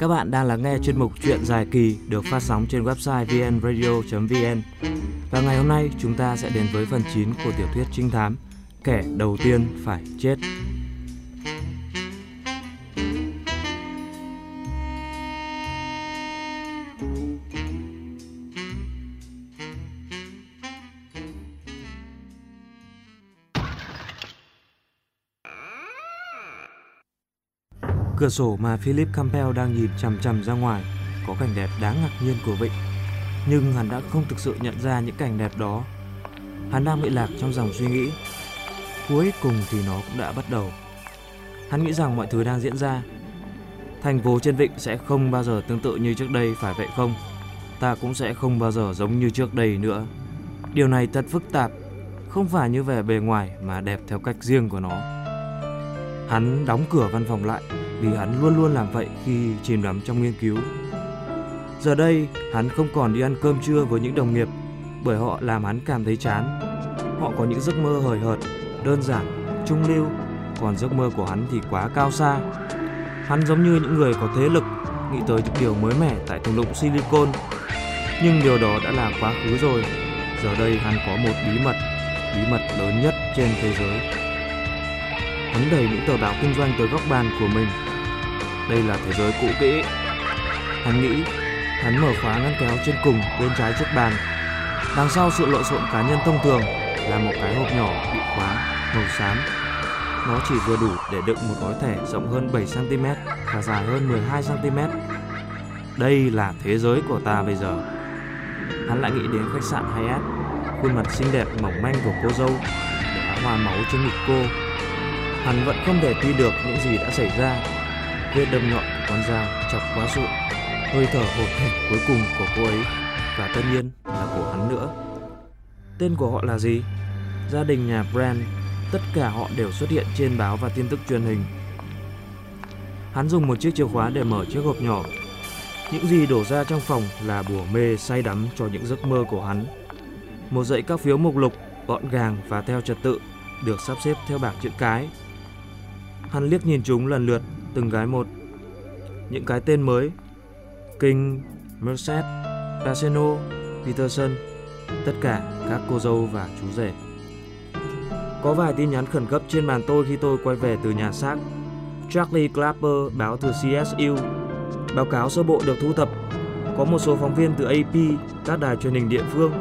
Các bạn đang lắng nghe chuyên mục Chuyện dài kỳ được phát sóng trên website vnradio.vn. Và ngày hôm nay, chúng ta sẽ đến với phần 9 của tiểu thuyết trinh thám Kẻ đầu tiên phải chết. Cửa sổ mà Philip Campbell đang nhìn chằm chằm ra ngoài có cảnh đẹp đáng ngạc nhiên của vịnh. Nhưng hắn đã không thực sự nhận ra những cảnh đẹp đó. Hắn đang bị lạc trong dòng suy nghĩ. Cuối cùng thì nó cũng đã bắt đầu. Hắn nghĩ rằng mọi thứ đang diễn ra. Thành phố trên vịnh sẽ không bao giờ tương tự như trước đây phải vậy không? Ta cũng sẽ không bao giờ giống như trước đây nữa. Điều này thật phức tạp, không phải như vẻ bề ngoài mà đẹp theo cách riêng của nó. Hắn đóng cửa văn phòng lại vì hắn luôn luôn làm vậy khi chìm đắm trong nghiên cứu. Giờ đây, hắn không còn đi ăn cơm trưa với những đồng nghiệp bởi họ làm hắn cảm thấy chán. Họ có những giấc mơ hời hợt, đơn giản, trung lưu, còn giấc mơ của hắn thì quá cao xa. Hắn giống như những người có thế lực, nghĩ tới những điều mới mẻ tại thung lũng Silicon. Nhưng điều đó đã là quá khứ rồi. Giờ đây hắn có một bí mật, bí mật lớn nhất trên thế giới. Hắn đẩy những tờ báo kinh doanh tới góc bàn của mình đây là thế giới cũ kỹ. Hắn nghĩ, hắn mở khóa ngăn kéo trên cùng bên trái chiếc bàn. Đằng sau sự lộn xộn cá nhân thông thường là một cái hộp nhỏ bị khóa màu xám. Nó chỉ vừa đủ để đựng một gói thẻ rộng hơn 7 cm và dài hơn 12 cm. Đây là thế giới của ta bây giờ. Hắn lại nghĩ đến khách sạn Hyatt, khuôn mặt xinh đẹp mỏng manh của cô dâu, đã hoa máu trên ngực cô. Hắn vẫn không thể tin được những gì đã xảy ra vết đâm nhọn của con dao chọc quá sụn hơi thở hổn hển cuối cùng của cô ấy, và tất nhiên là của hắn nữa. Tên của họ là gì? Gia đình nhà brand tất cả họ đều xuất hiện trên báo và tin tức truyền hình. Hắn dùng một chiếc chìa khóa để mở chiếc hộp nhỏ. Những gì đổ ra trong phòng là bùa mê say đắm cho những giấc mơ của hắn. Một dãy các phiếu mục lục, gọn gàng và theo trật tự, được sắp xếp theo bảng chữ cái. Hắn liếc nhìn chúng lần lượt từng gái một. Những cái tên mới King, Merced, Casino, Peterson, tất cả các cô dâu và chú rể. Có vài tin nhắn khẩn cấp trên bàn tôi khi tôi quay về từ nhà xác. Charlie Clapper báo từ CSU. Báo cáo sơ bộ được thu thập. Có một số phóng viên từ AP, các đài truyền hình địa phương.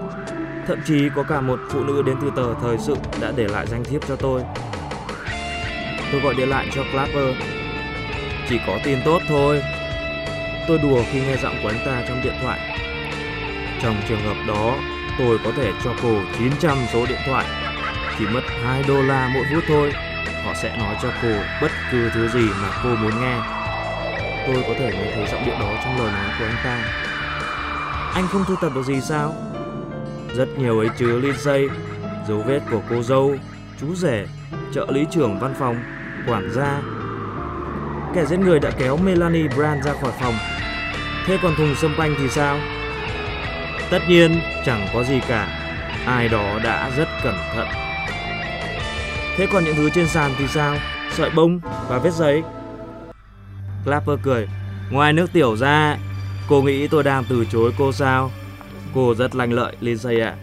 Thậm chí có cả một phụ nữ đến từ tờ Thời sự đã để lại danh thiếp cho tôi. Tôi gọi điện lại cho Clapper chỉ có tin tốt thôi. Tôi đùa khi nghe giọng của anh ta trong điện thoại. Trong trường hợp đó, tôi có thể cho cô 900 số điện thoại. Chỉ mất 2 đô la mỗi phút thôi. Họ sẽ nói cho cô bất cứ thứ gì mà cô muốn nghe. Tôi có thể nghe thấy giọng điệu đó trong lời nói của anh ta. Anh không thu thập được gì sao? Rất nhiều ấy chứ Lindsay, dấu vết của cô dâu, chú rể, trợ lý trưởng văn phòng, quản gia, kẻ giết người đã kéo Melanie Brand ra khỏi phòng. Thế còn thùng sâm panh thì sao? Tất nhiên chẳng có gì cả, ai đó đã rất cẩn thận. Thế còn những thứ trên sàn thì sao? Sợi bông và vết giấy. Clapper cười, ngoài nước tiểu ra, cô nghĩ tôi đang từ chối cô sao? Cô rất lanh lợi, Lindsay ạ.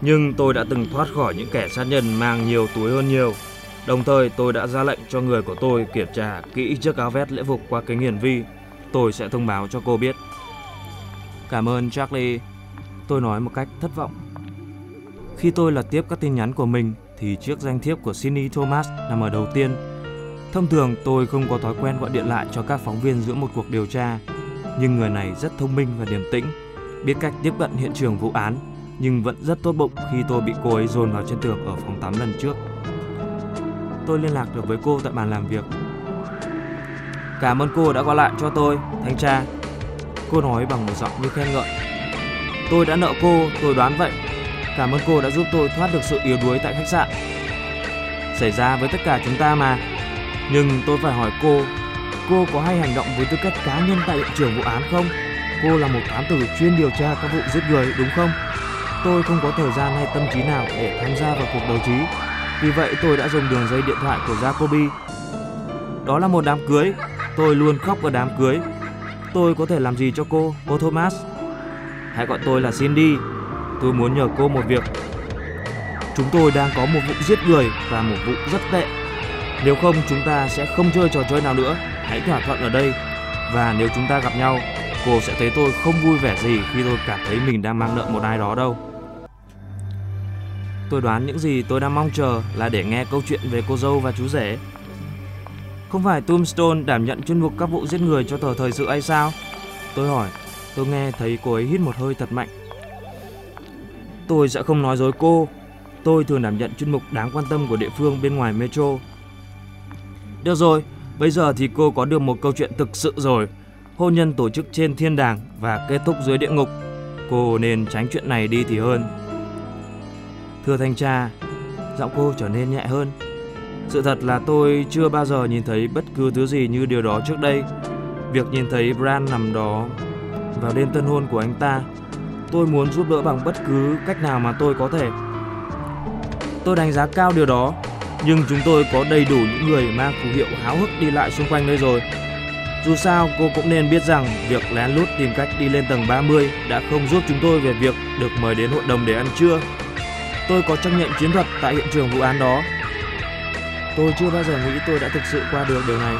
Nhưng tôi đã từng thoát khỏi những kẻ sát nhân mang nhiều túi hơn nhiều. Đồng thời tôi đã ra lệnh cho người của tôi kiểm tra kỹ chiếc áo vest lễ phục qua kính hiển vi. Tôi sẽ thông báo cho cô biết. Cảm ơn Charlie. Tôi nói một cách thất vọng. Khi tôi lật tiếp các tin nhắn của mình thì chiếc danh thiếp của Sydney Thomas nằm ở đầu tiên. Thông thường tôi không có thói quen gọi điện lại cho các phóng viên giữa một cuộc điều tra. Nhưng người này rất thông minh và điềm tĩnh, biết cách tiếp cận hiện trường vụ án nhưng vẫn rất tốt bụng khi tôi bị cô ấy dồn vào trên tường ở phòng tắm lần trước tôi liên lạc được với cô tại bàn làm việc. Cảm ơn cô đã gọi lại cho tôi, thanh tra. Cô nói bằng một giọng như khen ngợi. Tôi đã nợ cô, tôi đoán vậy. Cảm ơn cô đã giúp tôi thoát được sự yếu đuối tại khách sạn. Xảy ra với tất cả chúng ta mà. Nhưng tôi phải hỏi cô, cô có hay hành động với tư cách cá nhân tại hiện trường vụ án không? Cô là một thám tử chuyên điều tra các vụ giết người đúng không? Tôi không có thời gian hay tâm trí nào để tham gia vào cuộc đấu trí. Vì vậy tôi đã dùng đường dây điện thoại của Jacoby. Đó là một đám cưới. Tôi luôn khóc ở đám cưới. Tôi có thể làm gì cho cô, cô Thomas? Hãy gọi tôi là Cindy. Tôi muốn nhờ cô một việc. Chúng tôi đang có một vụ giết người và một vụ rất tệ. Nếu không chúng ta sẽ không chơi trò chơi nào nữa. Hãy thỏa thuận ở đây. Và nếu chúng ta gặp nhau, cô sẽ thấy tôi không vui vẻ gì khi tôi cảm thấy mình đang mang nợ một ai đó đâu. Tôi đoán những gì tôi đang mong chờ là để nghe câu chuyện về cô dâu và chú rể. Không phải Tombstone đảm nhận chuyên mục các vụ giết người cho tờ thời sự hay sao? Tôi hỏi, tôi nghe thấy cô ấy hít một hơi thật mạnh. Tôi sẽ không nói dối cô. Tôi thường đảm nhận chuyên mục đáng quan tâm của địa phương bên ngoài Metro. Được rồi, bây giờ thì cô có được một câu chuyện thực sự rồi. Hôn nhân tổ chức trên thiên đàng và kết thúc dưới địa ngục. Cô nên tránh chuyện này đi thì hơn. Thưa thanh tra, giọng cô trở nên nhẹ hơn. Sự thật là tôi chưa bao giờ nhìn thấy bất cứ thứ gì như điều đó trước đây. Việc nhìn thấy Bran nằm đó vào đêm tân hôn của anh ta, tôi muốn giúp đỡ bằng bất cứ cách nào mà tôi có thể. Tôi đánh giá cao điều đó, nhưng chúng tôi có đầy đủ những người mang phù hiệu háo hức đi lại xung quanh đây rồi. Dù sao, cô cũng nên biết rằng việc lén lút tìm cách đi lên tầng 30 đã không giúp chúng tôi về việc được mời đến hội đồng để ăn trưa. Tôi có trách nhiệm chiến thuật tại hiện trường vụ án đó. Tôi chưa bao giờ nghĩ tôi đã thực sự qua được điều này.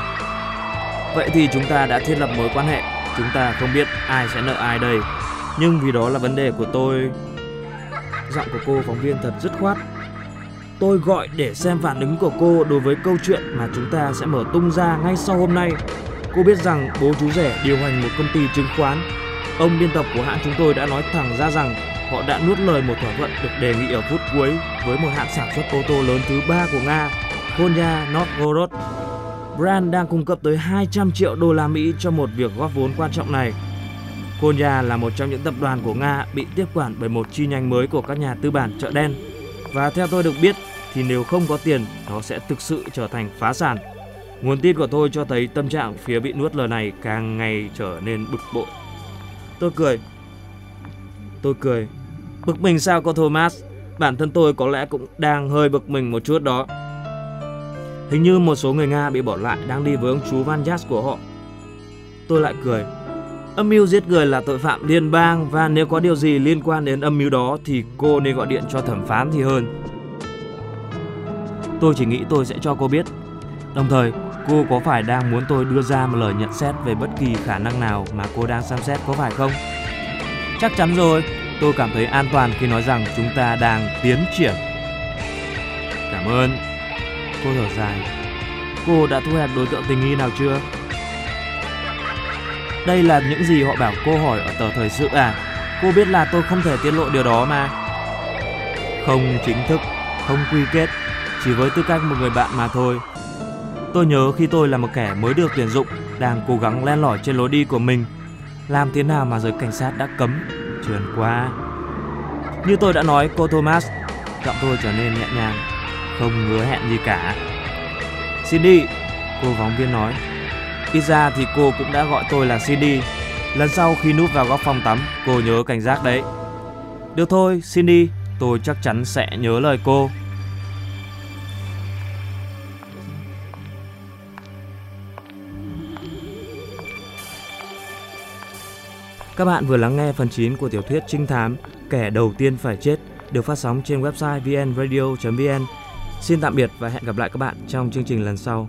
Vậy thì chúng ta đã thiết lập mối quan hệ. Chúng ta không biết ai sẽ nợ ai đây. Nhưng vì đó là vấn đề của tôi. Giọng của cô phóng viên thật dứt khoát. Tôi gọi để xem phản ứng của cô đối với câu chuyện mà chúng ta sẽ mở tung ra ngay sau hôm nay. Cô biết rằng bố chú rể điều hành một công ty chứng khoán. Ông biên tập của hãng chúng tôi đã nói thẳng ra rằng họ đã nuốt lời một thỏa thuận được đề nghị ở phút cuối với một hãng sản xuất ô tô lớn thứ ba của Nga, Konya Novgorod. Brand đang cung cấp tới 200 triệu đô la Mỹ cho một việc góp vốn quan trọng này. Konya là một trong những tập đoàn của Nga bị tiếp quản bởi một chi nhánh mới của các nhà tư bản chợ đen. Và theo tôi được biết thì nếu không có tiền, nó sẽ thực sự trở thành phá sản. Nguồn tin của tôi cho thấy tâm trạng phía bị nuốt lời này càng ngày trở nên bực bội. Tôi cười. Tôi cười. Bực mình sao cô Thomas? Bản thân tôi có lẽ cũng đang hơi bực mình một chút đó. Hình như một số người Nga bị bỏ lại đang đi với ông chú Van Jas của họ. Tôi lại cười. Âm mưu giết người là tội phạm liên bang và nếu có điều gì liên quan đến âm mưu đó thì cô nên gọi điện cho thẩm phán thì hơn. Tôi chỉ nghĩ tôi sẽ cho cô biết. Đồng thời, cô có phải đang muốn tôi đưa ra một lời nhận xét về bất kỳ khả năng nào mà cô đang xem xét có phải không? Chắc chắn rồi, tôi cảm thấy an toàn khi nói rằng chúng ta đang tiến triển. Cảm ơn. Cô thở dài. Cô đã thu hẹp đối tượng tình nghi nào chưa? Đây là những gì họ bảo cô hỏi ở tờ thời sự à? Cô biết là tôi không thể tiết lộ điều đó mà. Không chính thức, không quy kết, chỉ với tư cách một người bạn mà thôi. Tôi nhớ khi tôi là một kẻ mới được tuyển dụng, đang cố gắng len lỏi trên lối đi của mình. Làm thế nào mà giới cảnh sát đã cấm, trườn qua. Như tôi đã nói, cô Thomas, giọng tôi trở nên nhẹ nhàng, không hứa hẹn gì cả. Cindy, cô phóng viên nói. Ít ra thì cô cũng đã gọi tôi là Cindy. Lần sau khi núp vào góc phòng tắm, cô nhớ cảnh giác đấy. Được thôi, Cindy, tôi chắc chắn sẽ nhớ lời cô. Các bạn vừa lắng nghe phần 9 của tiểu thuyết trinh thám, Kẻ đầu tiên phải chết, được phát sóng trên website vnradio.vn. Xin tạm biệt và hẹn gặp lại các bạn trong chương trình lần sau.